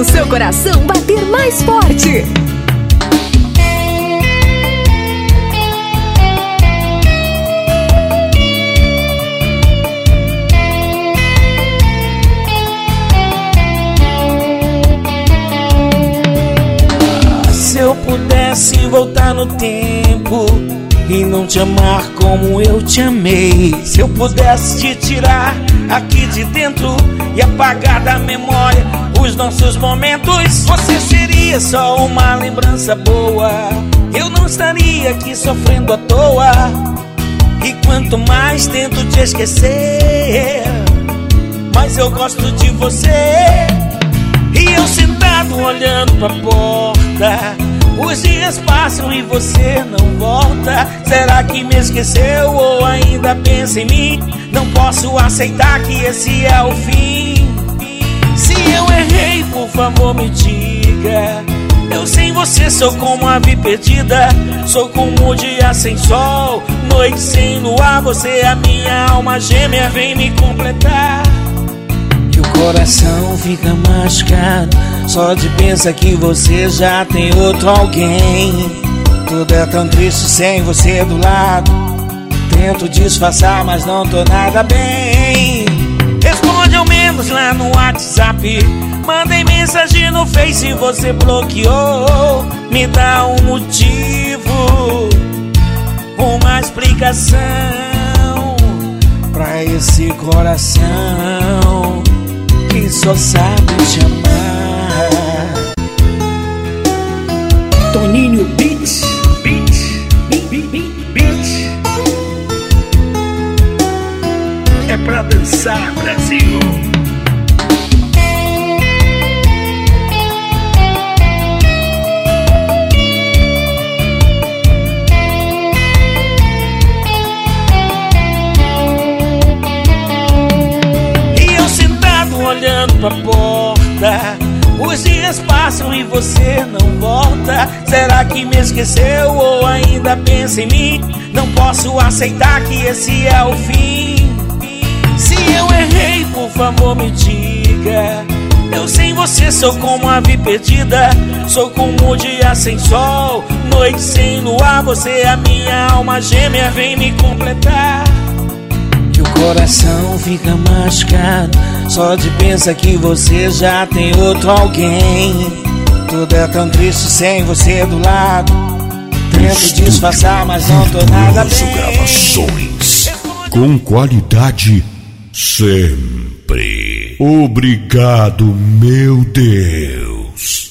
o seu coração bater mais forte. Se eu pudesse voltar no tempo e não te amar como eu te amei. Se eu pudesse te tirar aqui de dentro e apagar da memória os nossos momentos, você seria só uma lembrança boa. Eu não estaria aqui sofrendo à toa. E quanto mais tento te esquecer, mais eu gosto de você. E eu sentado olhando pra porta os dias passam e você não volta. Será que me esqueceu ou ainda pensa em mim? Não posso aceitar que esse é o fim. Se eu errei, por favor me diga. Eu sem você sou como a ave perdida. Sou como o dia sem sol, noite sem luar. Você é a minha alma gêmea, vem me completar. E o coração fica machucado só de pensar que você já tem outro alguém. Tudo é tão triste sem você do lado. Tento disfarçar, mas não tô nada bem. Responde ao menos lá no WhatsApp. Mandei mensagem no Face e você bloqueou. Me dá um motivo, uma explicação pra esse coração que só sabe te amar. Toninho pra dançar, Brasil. E eu sentado olhando pra porta. Os dias passam e você não volta. Será que me esqueceu ou ainda pensa em mim? Não posso aceitar que esse é o fim. Favor me diga. Eu sem você sou como a ave perdida. Sou como o dia sem sol, noite sem luar. Você é a minha alma gêmea, vem me completar. E o coração fica machucado Só de pensar que você já tem outro alguém Tudo é tão triste sem você do lado Tento disfarçar, mas não tô nada bem Gravações. Com qualidade sempre. Obrigado, meu Deus.